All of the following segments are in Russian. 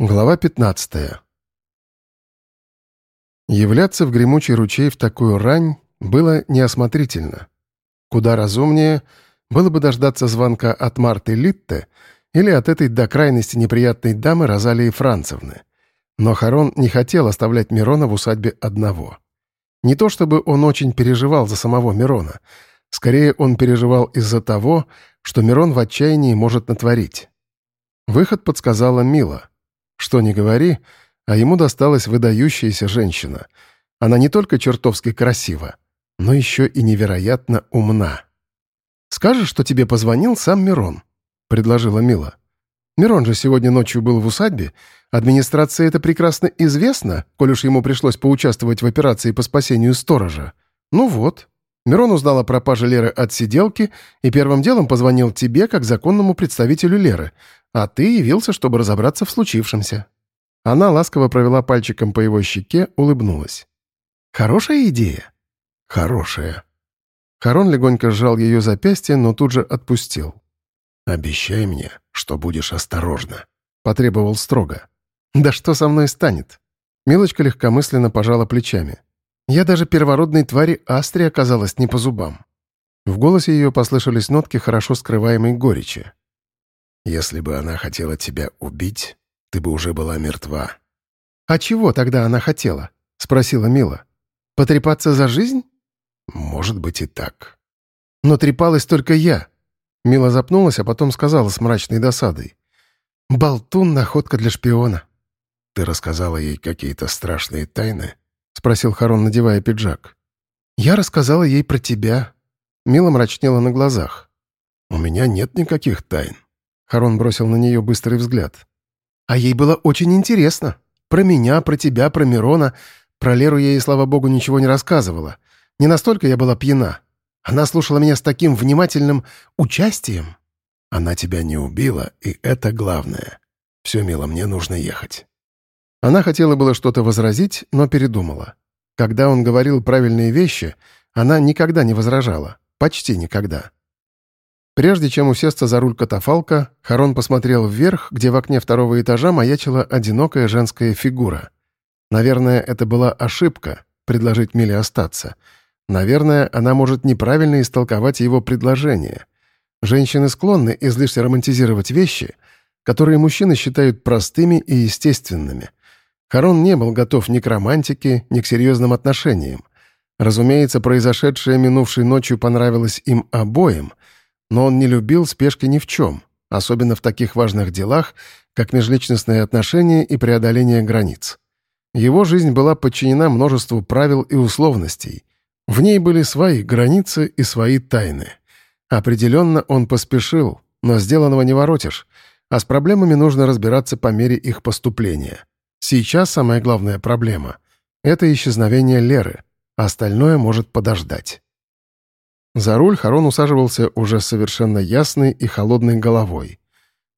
Глава 15. Являться в гремучий ручей в такую рань было неосмотрительно. Куда разумнее было бы дождаться звонка от Марты Литте или от этой до крайности неприятной дамы Розалии Францевны. Но Харон не хотел оставлять Мирона в усадьбе одного. Не то чтобы он очень переживал за самого Мирона, скорее он переживал из-за того, что Мирон в отчаянии может натворить. Выход подсказала Мила — что ни говори, а ему досталась выдающаяся женщина. Она не только чертовски красива, но еще и невероятно умна. «Скажешь, что тебе позвонил сам Мирон?» — предложила Мила. «Мирон же сегодня ночью был в усадьбе. Администрации это прекрасно известно, коль уж ему пришлось поучаствовать в операции по спасению сторожа. Ну вот». Мирон узнал о пропаже Леры от сиделки и первым делом позвонил тебе как законному представителю Леры, а ты явился, чтобы разобраться в случившемся». Она ласково провела пальчиком по его щеке, улыбнулась. «Хорошая идея?» «Хорошая». Харон легонько сжал ее запястье, но тут же отпустил. «Обещай мне, что будешь осторожна», — потребовал строго. «Да что со мной станет?» Милочка легкомысленно пожала плечами. «Я даже первородной твари Астри оказалась не по зубам». В голосе ее послышались нотки хорошо скрываемой горечи. Если бы она хотела тебя убить, ты бы уже была мертва». «А чего тогда она хотела?» — спросила Мила. «Потрепаться за жизнь?» «Может быть и так». «Но трепалась только я». Мила запнулась, а потом сказала с мрачной досадой. «Болтун — находка для шпиона». «Ты рассказала ей какие-то страшные тайны?» — спросил Харон, надевая пиджак. «Я рассказала ей про тебя». Мила мрачнела на глазах. «У меня нет никаких тайн. Харон бросил на нее быстрый взгляд. «А ей было очень интересно. Про меня, про тебя, про Мирона. Про Леру я ей, слава богу, ничего не рассказывала. Не настолько я была пьяна. Она слушала меня с таким внимательным участием». «Она тебя не убила, и это главное. Все, мило, мне нужно ехать». Она хотела было что-то возразить, но передумала. Когда он говорил правильные вещи, она никогда не возражала. Почти никогда. Прежде чем усесться за руль катафалка, Харон посмотрел вверх, где в окне второго этажа маячила одинокая женская фигура. Наверное, это была ошибка — предложить Миле остаться. Наверное, она может неправильно истолковать его предложение. Женщины склонны излишне романтизировать вещи, которые мужчины считают простыми и естественными. Харон не был готов ни к романтике, ни к серьезным отношениям. Разумеется, произошедшее минувшей ночью понравилось им обоим — но он не любил спешки ни в чем, особенно в таких важных делах, как межличностные отношения и преодоление границ. Его жизнь была подчинена множеству правил и условностей. В ней были свои границы и свои тайны. Определенно он поспешил, но сделанного не воротишь, а с проблемами нужно разбираться по мере их поступления. Сейчас самая главная проблема — это исчезновение Леры, а остальное может подождать. За руль Харон усаживался уже совершенно ясной и холодной головой.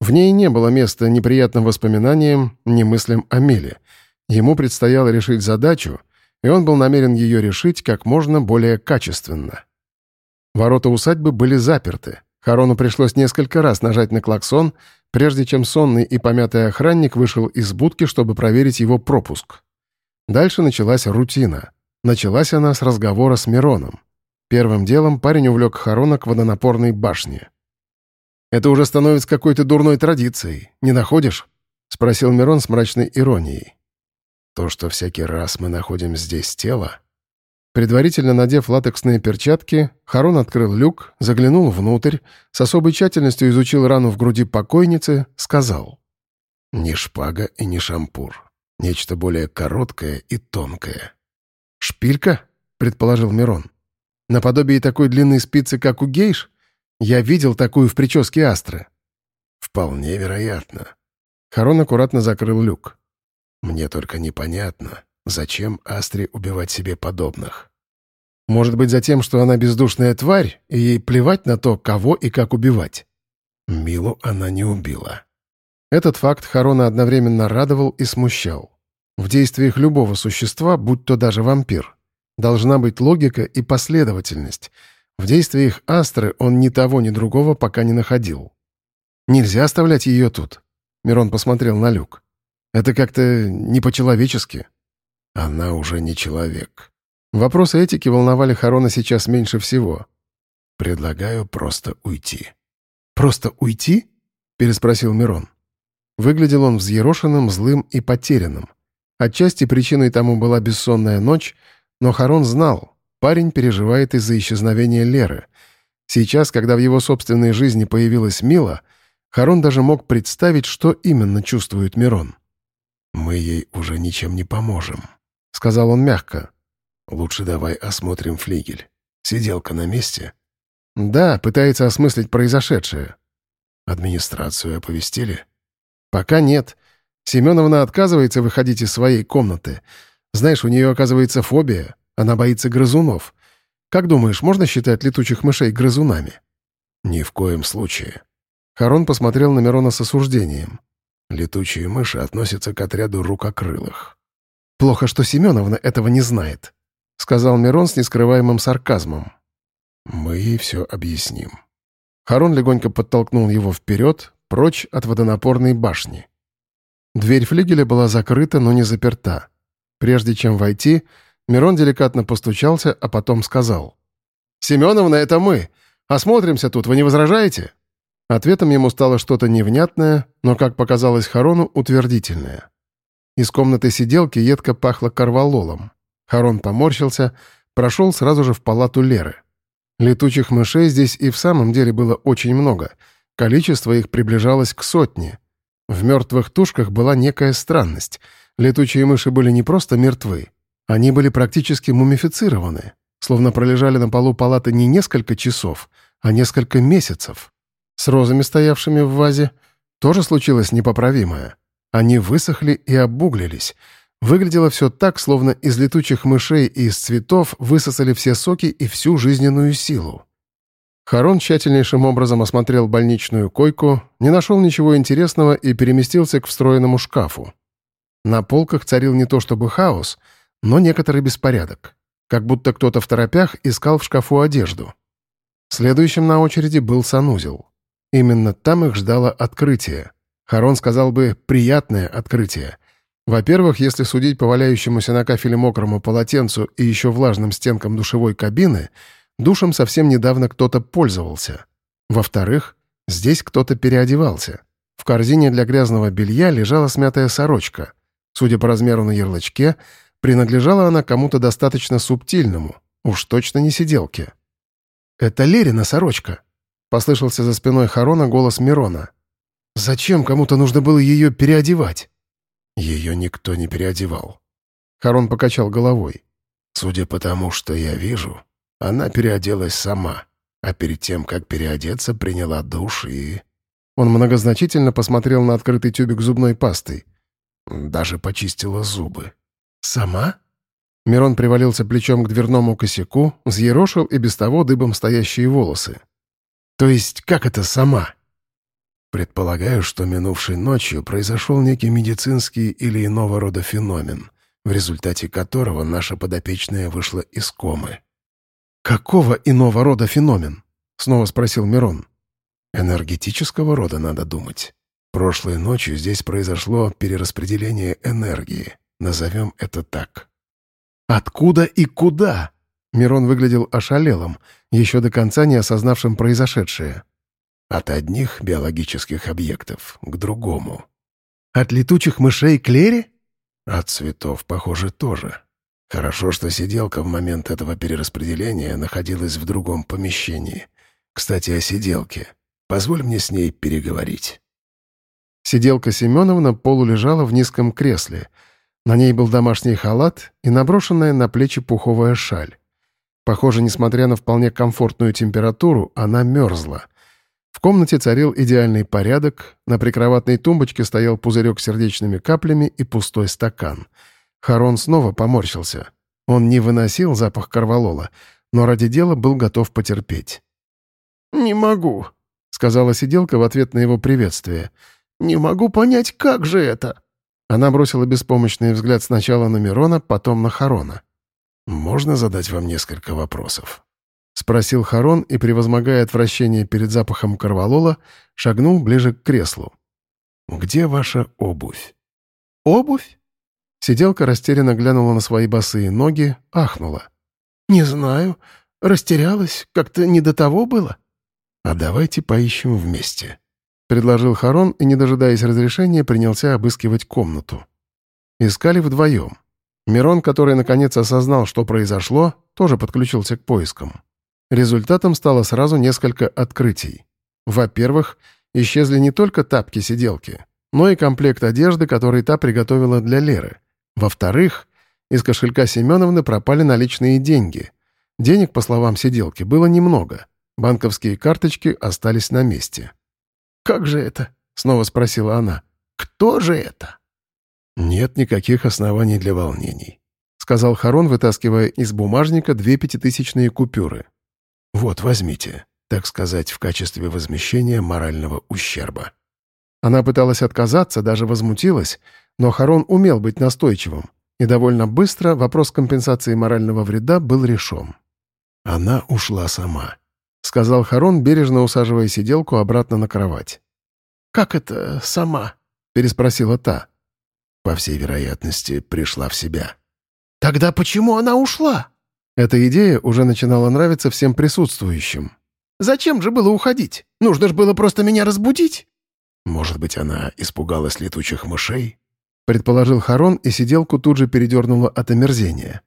В ней не было места неприятным воспоминаниям, ни мыслям о Миле. Ему предстояло решить задачу, и он был намерен ее решить как можно более качественно. Ворота усадьбы были заперты. Харону пришлось несколько раз нажать на клаксон, прежде чем сонный и помятый охранник вышел из будки, чтобы проверить его пропуск. Дальше началась рутина. Началась она с разговора с Мироном. Первым делом парень увлек Харона к водонапорной башне. «Это уже становится какой-то дурной традицией, не находишь?» — спросил Мирон с мрачной иронией. «То, что всякий раз мы находим здесь тело...» Предварительно надев латексные перчатки, Харон открыл люк, заглянул внутрь, с особой тщательностью изучил рану в груди покойницы, сказал. «Ни шпага и ни шампур. Нечто более короткое и тонкое». «Шпилька?» — предположил Мирон. Наподобие такой длинной спицы, как у гейш? Я видел такую в прическе Астры». «Вполне вероятно». Харон аккуратно закрыл люк. «Мне только непонятно, зачем Астре убивать себе подобных?» «Может быть, за тем, что она бездушная тварь, и ей плевать на то, кого и как убивать?» Милу она не убила. Этот факт Харона одновременно радовал и смущал. В действиях любого существа, будь то даже вампир, Должна быть логика и последовательность. В действиях Астры он ни того, ни другого пока не находил. «Нельзя оставлять ее тут», — Мирон посмотрел на люк. Это как-то не по-человечески». «Она уже не человек». Вопросы этики волновали Харона сейчас меньше всего. «Предлагаю просто уйти». «Просто уйти?» — переспросил Мирон. Выглядел он взъерошенным, злым и потерянным. Отчасти причиной тому была бессонная ночь, но Харон знал, парень переживает из-за исчезновения Леры. Сейчас, когда в его собственной жизни появилась Мила, Харон даже мог представить, что именно чувствует Мирон. «Мы ей уже ничем не поможем», — сказал он мягко. «Лучше давай осмотрим флигель. Сиделка на месте?» «Да, пытается осмыслить произошедшее». «Администрацию оповестили?» «Пока нет. Семеновна отказывается выходить из своей комнаты. Знаешь, у нее, оказывается, фобия. Она боится грызунов. Как думаешь, можно считать летучих мышей грызунами?» «Ни в коем случае». Харон посмотрел на Мирона с осуждением. «Летучие мыши относятся к отряду рукокрылых». «Плохо, что Семеновна этого не знает», — сказал Мирон с нескрываемым сарказмом. «Мы ей все объясним». Харон легонько подтолкнул его вперед, прочь от водонапорной башни. Дверь флигеля была закрыта, но не заперта. Прежде чем войти, Мирон деликатно постучался, а потом сказал. «Семеновна, это мы! Осмотримся тут, вы не возражаете?» Ответом ему стало что-то невнятное, но, как показалось Харону, утвердительное. Из комнаты сиделки едко пахло корвалолом. Харон поморщился, прошел сразу же в палату Леры. Летучих мышей здесь и в самом деле было очень много. Количество их приближалось к сотне — в мертвых тушках была некая странность. Летучие мыши были не просто мертвы, они были практически мумифицированы, словно пролежали на полу палаты не несколько часов, а несколько месяцев. С розами, стоявшими в вазе, тоже случилось непоправимое. Они высохли и обуглились. Выглядело все так, словно из летучих мышей и из цветов высосали все соки и всю жизненную силу. Харон тщательнейшим образом осмотрел больничную койку, не нашел ничего интересного и переместился к встроенному шкафу. На полках царил не то чтобы хаос, но некоторый беспорядок. Как будто кто-то в торопях искал в шкафу одежду. Следующим на очереди был санузел. Именно там их ждало открытие. Харон сказал бы «приятное открытие». Во-первых, если судить по валяющемуся на кафеле мокрому полотенцу и еще влажным стенкам душевой кабины — Душем совсем недавно кто-то пользовался. Во-вторых, здесь кто-то переодевался. В корзине для грязного белья лежала смятая сорочка. Судя по размеру на ярлычке, принадлежала она кому-то достаточно субтильному, уж точно не сиделке. «Это Лерина сорочка», — послышался за спиной Харона голос Мирона. «Зачем кому-то нужно было ее переодевать?» «Ее никто не переодевал». Харон покачал головой. «Судя по тому, что я вижу, она переоделась сама, а перед тем, как переодеться, приняла душ и... Он многозначительно посмотрел на открытый тюбик зубной пасты. Даже почистила зубы. «Сама?» Мирон привалился плечом к дверному косяку, взъерошил и без того дыбом стоящие волосы. «То есть как это сама?» Предполагаю, что минувшей ночью произошел некий медицинский или иного рода феномен, в результате которого наша подопечная вышла из комы. «Какого иного рода феномен?» — снова спросил Мирон. «Энергетического рода, надо думать. Прошлой ночью здесь произошло перераспределение энергии. Назовем это так». «Откуда и куда?» Мирон выглядел ошалелым, еще до конца не осознавшим произошедшее. «От одних биологических объектов к другому». «От летучих мышей к Лере?» «От цветов, похоже, тоже». Хорошо, что сиделка в момент этого перераспределения находилась в другом помещении. Кстати, о сиделке. Позволь мне с ней переговорить». Сиделка Семеновна полулежала в низком кресле. На ней был домашний халат и наброшенная на плечи пуховая шаль. Похоже, несмотря на вполне комфортную температуру, она мерзла. В комнате царил идеальный порядок, на прикроватной тумбочке стоял пузырек с сердечными каплями и пустой стакан — Харон снова поморщился. Он не выносил запах корвалола, но ради дела был готов потерпеть. «Не могу», — сказала сиделка в ответ на его приветствие. «Не могу понять, как же это?» Она бросила беспомощный взгляд сначала на Мирона, потом на Харона. «Можно задать вам несколько вопросов?» — спросил Харон и, превозмогая отвращение перед запахом корвалола, шагнул ближе к креслу. «Где ваша обувь?» Обувь?» Сиделка растерянно глянула на свои босые ноги, ахнула. «Не знаю. Растерялась. Как-то не до того было». «А давайте поищем вместе», — предложил Харон и, не дожидаясь разрешения, принялся обыскивать комнату. Искали вдвоем. Мирон, который наконец осознал, что произошло, тоже подключился к поискам. Результатом стало сразу несколько открытий. Во-первых, исчезли не только тапки-сиделки, но и комплект одежды, который та приготовила для Леры. Во-вторых, из кошелька Семеновны пропали наличные деньги. Денег, по словам сиделки, было немного. Банковские карточки остались на месте. «Как же это?» — снова спросила она. «Кто же это?» «Нет никаких оснований для волнений», — сказал Харон, вытаскивая из бумажника две пятитысячные купюры. «Вот, возьмите, так сказать, в качестве возмещения морального ущерба». Она пыталась отказаться, даже возмутилась, но Харон умел быть настойчивым, и довольно быстро вопрос компенсации морального вреда был решен. «Она ушла сама», — сказал Харон, бережно усаживая сиделку обратно на кровать. «Как это «сама»?» — переспросила та. По всей вероятности, пришла в себя. «Тогда почему она ушла?» Эта идея уже начинала нравиться всем присутствующим. «Зачем же было уходить? Нужно же было просто меня разбудить!» «Может быть, она испугалась летучих мышей?» Предположил Харон, и сиделку тут же передернуло от омерзения.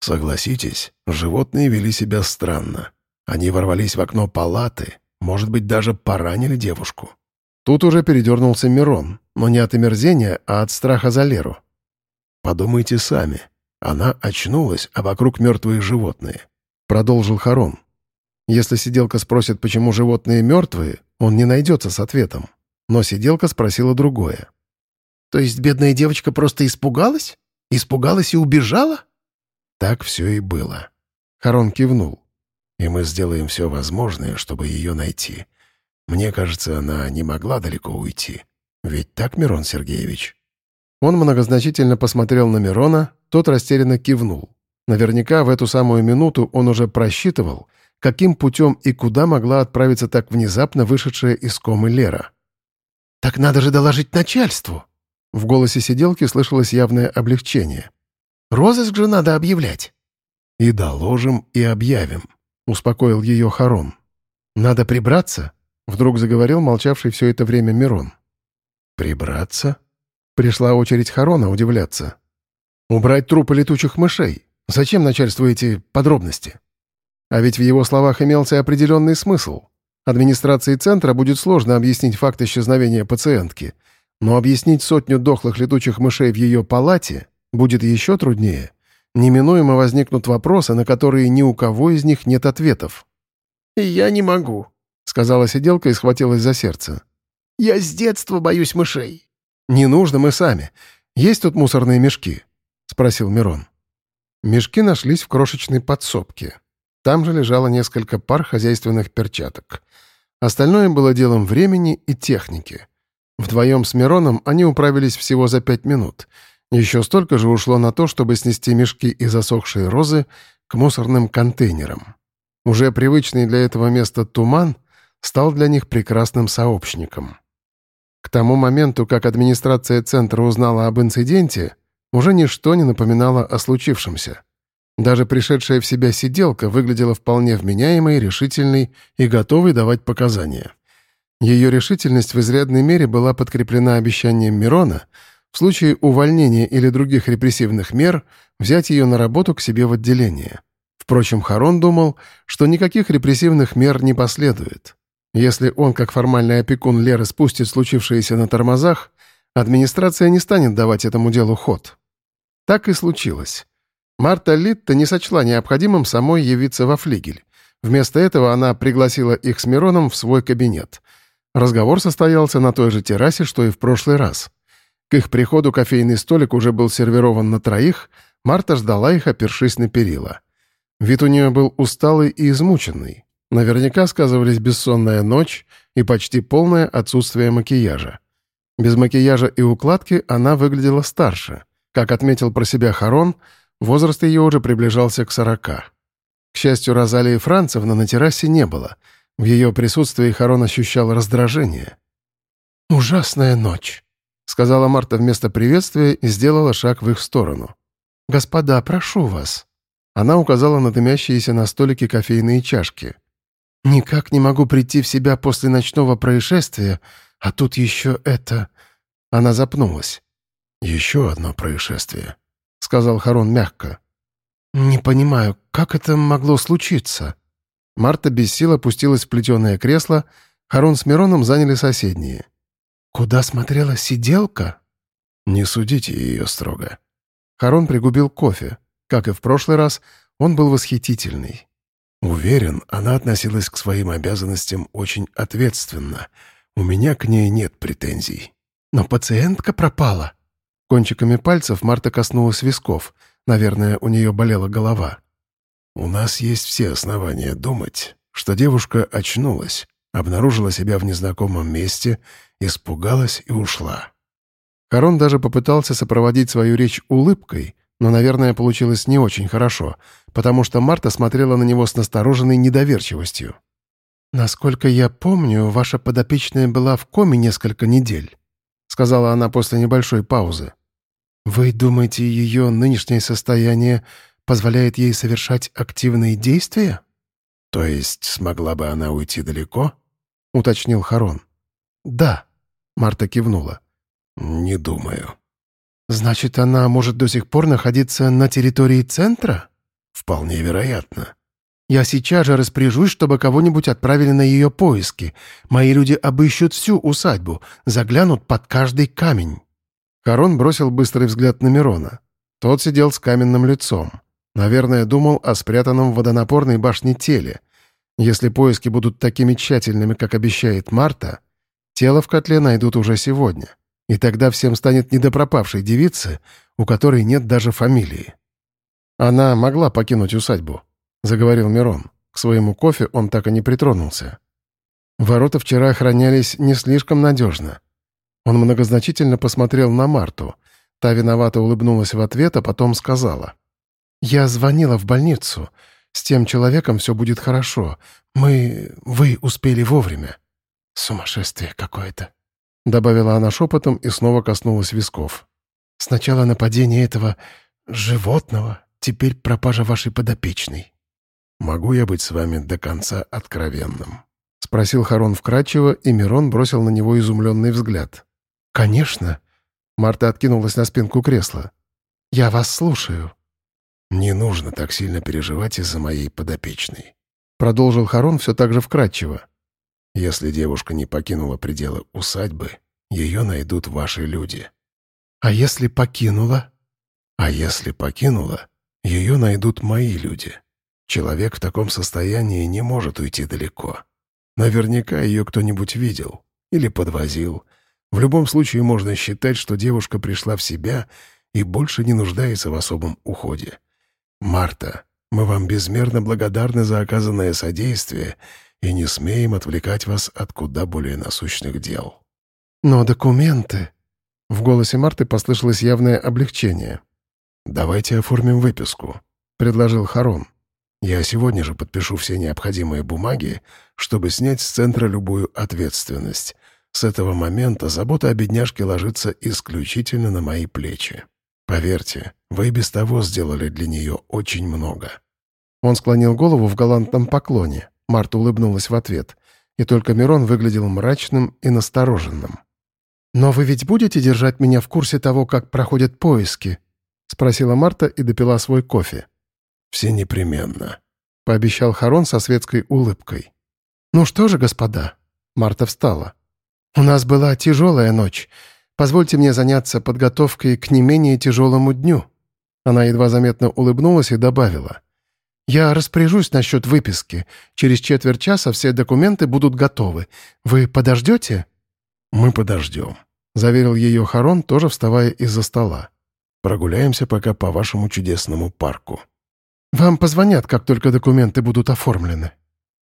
«Согласитесь, животные вели себя странно. Они ворвались в окно палаты, может быть, даже поранили девушку». Тут уже передернулся Мирон, но не от омерзения, а от страха за Леру. «Подумайте сами. Она очнулась, а вокруг мертвые животные», — продолжил Харон. Если сиделка спросит, почему животные мертвые, он не найдется с ответом. Но сиделка спросила другое. «То есть бедная девочка просто испугалась? Испугалась и убежала?» «Так все и было». Харон кивнул. «И мы сделаем все возможное, чтобы ее найти. Мне кажется, она не могла далеко уйти. Ведь так, Мирон Сергеевич?» Он многозначительно посмотрел на Мирона, тот растерянно кивнул. Наверняка в эту самую минуту он уже просчитывал, каким путем и куда могла отправиться так внезапно вышедшая из комы Лера. «Так надо же доложить начальству!» В голосе сиделки слышалось явное облегчение. «Розыск же надо объявлять!» «И доложим, и объявим», — успокоил ее Харон. «Надо прибраться?» — вдруг заговорил молчавший все это время Мирон. «Прибраться?» Пришла очередь Харона удивляться. «Убрать трупы летучих мышей. Зачем начальству эти подробности?» А ведь в его словах имелся определенный смысл. Администрации центра будет сложно объяснить факт исчезновения пациентки, но объяснить сотню дохлых летучих мышей в ее палате будет еще труднее. Неминуемо возникнут вопросы, на которые ни у кого из них нет ответов. «Я не могу», — сказала сиделка и схватилась за сердце. «Я с детства боюсь мышей». «Не нужно, мы сами. Есть тут мусорные мешки?» — спросил Мирон. Мешки нашлись в крошечной подсобке. Там же лежало несколько пар хозяйственных перчаток. Остальное было делом времени и техники. Вдвоем с Мироном они управились всего за пять минут. Еще столько же ушло на то, чтобы снести мешки и засохшие розы к мусорным контейнерам. Уже привычный для этого места туман стал для них прекрасным сообщником. К тому моменту, как администрация центра узнала об инциденте, уже ничто не напоминало о случившемся. Даже пришедшая в себя сиделка выглядела вполне вменяемой, решительной и готовой давать показания. Ее решительность в изрядной мере была подкреплена обещанием Мирона в случае увольнения или других репрессивных мер взять ее на работу к себе в отделение. Впрочем, Харон думал, что никаких репрессивных мер не последует. Если он, как формальный опекун Леры, спустит случившееся на тормозах, администрация не станет давать этому делу ход. Так и случилось. Марта Литта не сочла необходимым самой явиться во флигель. Вместо этого она пригласила их с Мироном в свой кабинет. Разговор состоялся на той же террасе, что и в прошлый раз. К их приходу кофейный столик уже был сервирован на троих, Марта ждала их, опершись на перила. Вид у нее был усталый и измученный. Наверняка сказывались бессонная ночь и почти полное отсутствие макияжа. Без макияжа и укладки она выглядела старше. Как отметил про себя Харон — Возраст ее уже приближался к сорока. К счастью, Розалии Францевны на террасе не было. В ее присутствии Харон ощущал раздражение. «Ужасная ночь», — сказала Марта вместо приветствия и сделала шаг в их сторону. «Господа, прошу вас». Она указала на дымящиеся на столике кофейные чашки. «Никак не могу прийти в себя после ночного происшествия, а тут еще это...» Она запнулась. «Еще одно происшествие», — сказал Харон мягко. «Не понимаю, как это могло случиться?» Марта без сил опустилась в плетеное кресло, Харон с Мироном заняли соседние. «Куда смотрела сиделка?» «Не судите ее строго». Харон пригубил кофе. Как и в прошлый раз, он был восхитительный. Уверен, она относилась к своим обязанностям очень ответственно. У меня к ней нет претензий. Но пациентка пропала. Кончиками пальцев Марта коснулась висков. Наверное, у нее болела голова. У нас есть все основания думать, что девушка очнулась, обнаружила себя в незнакомом месте, испугалась и ушла. Харон даже попытался сопроводить свою речь улыбкой, но, наверное, получилось не очень хорошо, потому что Марта смотрела на него с настороженной недоверчивостью. «Насколько я помню, ваша подопечная была в коме несколько недель», сказала она после небольшой паузы. «Вы думаете, ее нынешнее состояние позволяет ей совершать активные действия?» «То есть смогла бы она уйти далеко?» — уточнил Харон. «Да», — Марта кивнула. «Не думаю». «Значит, она может до сих пор находиться на территории центра?» «Вполне вероятно». «Я сейчас же распоряжусь, чтобы кого-нибудь отправили на ее поиски. Мои люди обыщут всю усадьбу, заглянут под каждый камень». Харон бросил быстрый взгляд на Мирона. Тот сидел с каменным лицом. Наверное, думал о спрятанном в водонапорной башне теле. Если поиски будут такими тщательными, как обещает Марта, тело в котле найдут уже сегодня. И тогда всем станет не до пропавшей девицы, у которой нет даже фамилии. Она могла покинуть усадьбу, — заговорил Мирон. К своему кофе он так и не притронулся. Ворота вчера охранялись не слишком надежно. Он многозначительно посмотрел на Марту. Та виновато улыбнулась в ответ, а потом сказала. «Я звонила в больницу. С тем человеком все будет хорошо. Мы... Вы успели вовремя». «Сумасшествие какое-то», — добавила она шепотом и снова коснулась висков. «Сначала нападение этого животного, теперь пропажа вашей подопечной». «Могу я быть с вами до конца откровенным?» — спросил Харон вкратчиво, и Мирон бросил на него изумленный взгляд. «Конечно». Марта откинулась на спинку кресла. «Я вас слушаю». «Не нужно так сильно переживать из-за моей подопечной», — продолжил Харон все так же вкратчиво. «Если девушка не покинула пределы усадьбы, ее найдут ваши люди». «А если покинула?» «А если покинула, ее найдут мои люди. Человек в таком состоянии не может уйти далеко. Наверняка ее кто-нибудь видел или подвозил, в любом случае можно считать, что девушка пришла в себя и больше не нуждается в особом уходе. Марта, мы вам безмерно благодарны за оказанное содействие и не смеем отвлекать вас от куда более насущных дел. Но документы... В голосе Марты послышалось явное облегчение. «Давайте оформим выписку», — предложил Харон. «Я сегодня же подпишу все необходимые бумаги, чтобы снять с центра любую ответственность. С этого момента забота о бедняжке ложится исключительно на мои плечи. Поверьте, вы без того сделали для нее очень много». Он склонил голову в галантном поклоне. Марта улыбнулась в ответ. И только Мирон выглядел мрачным и настороженным. «Но вы ведь будете держать меня в курсе того, как проходят поиски?» — спросила Марта и допила свой кофе. «Все непременно», — пообещал Харон со светской улыбкой. «Ну что же, господа?» Марта встала. «У нас была тяжелая ночь. Позвольте мне заняться подготовкой к не менее тяжелому дню». Она едва заметно улыбнулась и добавила. «Я распоряжусь насчет выписки. Через четверть часа все документы будут готовы. Вы подождете?» «Мы подождем», — заверил ее Харон, тоже вставая из-за стола. «Прогуляемся пока по вашему чудесному парку». «Вам позвонят, как только документы будут оформлены».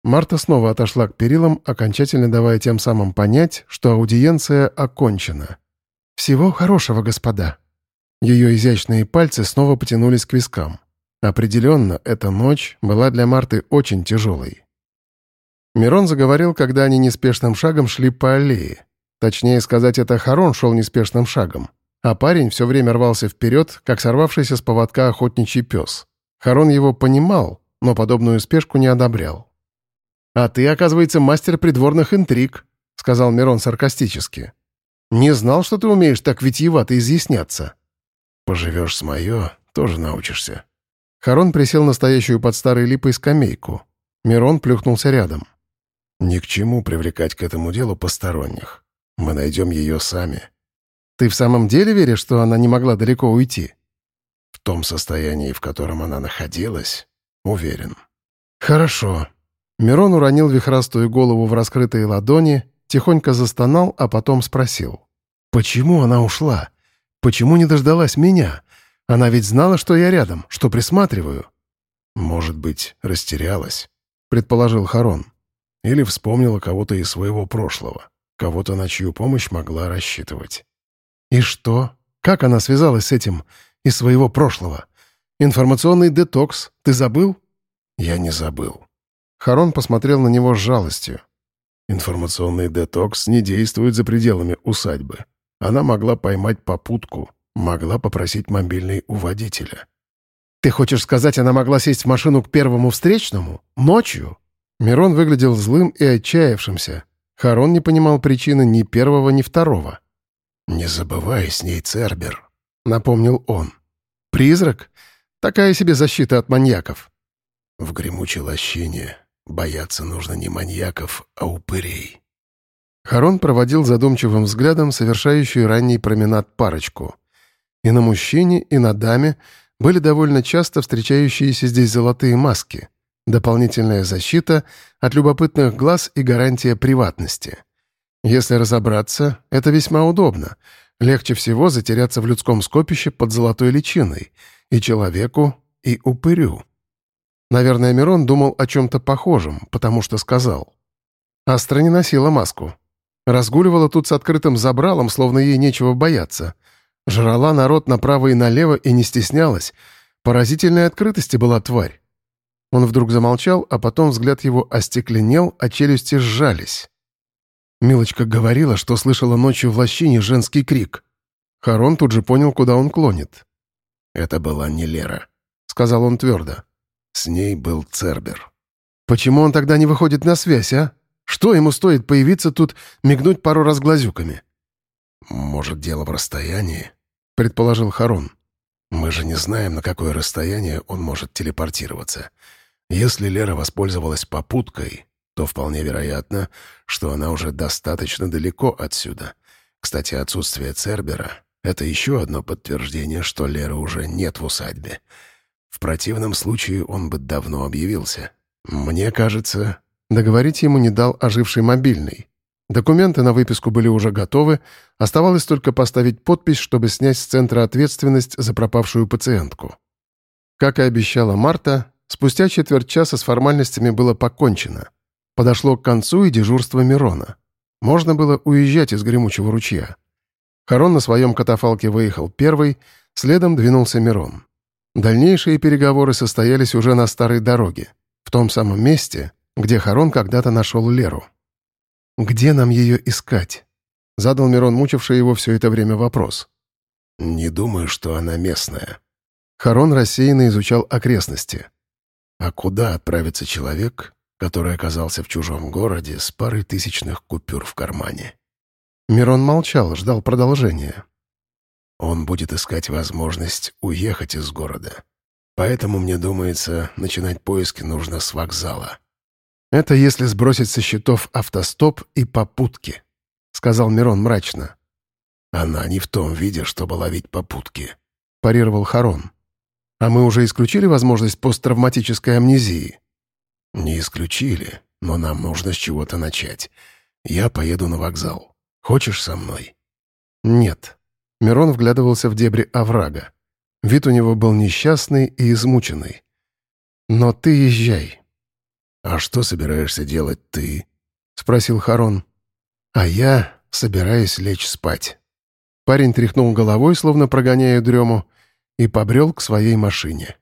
Марта снова отошла к перилам, окончательно давая тем самым понять, что аудиенция окончена. «Всего хорошего, господа». Ее изящные пальцы снова потянулись к вискам. Определенно, эта ночь была для Марты очень тяжелой. Мирон заговорил, когда они неспешным шагом шли по аллее. Точнее сказать, это Харон шел неспешным шагом, а парень все время рвался вперед, как сорвавшийся с поводка охотничий пес. Харон его понимал, но подобную спешку не одобрял. «А ты, оказывается, мастер придворных интриг», — сказал Мирон саркастически. «Не знал, что ты умеешь так витиевато изъясняться». «Поживешь с мое, тоже научишься». Харон присел на стоящую под старой липой скамейку. Мирон плюхнулся рядом. «Ни к чему привлекать к этому делу посторонних. Мы найдем ее сами». «Ты в самом деле веришь, что она не могла далеко уйти?» «В том состоянии, в котором она находилась, уверен». «Хорошо». Мирон уронил вихрастую голову в раскрытые ладони, тихонько застонал, а потом спросил. «Почему она ушла? Почему не дождалась меня? Она ведь знала, что я рядом, что присматриваю». «Может быть, растерялась», — предположил Харон. «Или вспомнила кого-то из своего прошлого, кого-то, на чью помощь могла рассчитывать». «И что? Как она связалась с этим из своего прошлого? Информационный детокс, ты забыл?» «Я не забыл». Харон посмотрел на него с жалостью. «Информационный детокс не действует за пределами усадьбы. Она могла поймать попутку, могла попросить мобильный у водителя». «Ты хочешь сказать, она могла сесть в машину к первому встречному? Ночью?» Мирон выглядел злым и отчаявшимся. Харон не понимал причины ни первого, ни второго. «Не забывай с ней Цербер», — напомнил он. «Призрак? Такая себе защита от маньяков». «В гремучей лощине бояться нужно не маньяков, а упырей». Харон проводил задумчивым взглядом совершающую ранний променад парочку. И на мужчине, и на даме были довольно часто встречающиеся здесь золотые маски, дополнительная защита от любопытных глаз и гарантия приватности. Если разобраться, это весьма удобно. Легче всего затеряться в людском скопище под золотой личиной и человеку, и упырю. Наверное, Мирон думал о чем-то похожем, потому что сказал. Астра не носила маску. Разгуливала тут с открытым забралом, словно ей нечего бояться. Жрала народ направо и налево и не стеснялась. Поразительной открытости была тварь. Он вдруг замолчал, а потом взгляд его остекленел, а челюсти сжались. Милочка говорила, что слышала ночью в лощине женский крик. Харон тут же понял, куда он клонит. «Это была не Лера», — сказал он твердо. «С ней был Цербер». «Почему он тогда не выходит на связь, а? Что ему стоит появиться тут, мигнуть пару раз глазюками?» «Может, дело в расстоянии?» — предположил Харон. «Мы же не знаем, на какое расстояние он может телепортироваться. Если Лера воспользовалась попуткой, то вполне вероятно, что она уже достаточно далеко отсюда. Кстати, отсутствие Цербера — это еще одно подтверждение, что Леры уже нет в усадьбе. В противном случае он бы давно объявился. Мне кажется... Договорить ему не дал оживший мобильный. Документы на выписку были уже готовы, оставалось только поставить подпись, чтобы снять с центра ответственность за пропавшую пациентку. Как и обещала Марта, спустя четверть часа с формальностями было покончено — Подошло к концу и дежурство Мирона. Можно было уезжать из гремучего ручья. Харон на своем катафалке выехал первый, следом двинулся Мирон. Дальнейшие переговоры состоялись уже на старой дороге, в том самом месте, где Харон когда-то нашел Леру. «Где нам ее искать?» — задал Мирон, мучивший его все это время вопрос. «Не думаю, что она местная». Харон рассеянно изучал окрестности. «А куда отправится человек, который оказался в чужом городе с парой тысячных купюр в кармане. Мирон молчал, ждал продолжения. Он будет искать возможность уехать из города. Поэтому, мне думается, начинать поиски нужно с вокзала. «Это если сбросить со счетов автостоп и попутки», — сказал Мирон мрачно. «Она не в том виде, чтобы ловить попутки», — парировал Харон. «А мы уже исключили возможность посттравматической амнезии?» «Не исключили, но нам нужно с чего-то начать. Я поеду на вокзал. Хочешь со мной?» «Нет». Мирон вглядывался в дебри оврага. Вид у него был несчастный и измученный. «Но ты езжай». «А что собираешься делать ты?» — спросил Харон. «А я собираюсь лечь спать». Парень тряхнул головой, словно прогоняя дрему, и побрел к своей машине.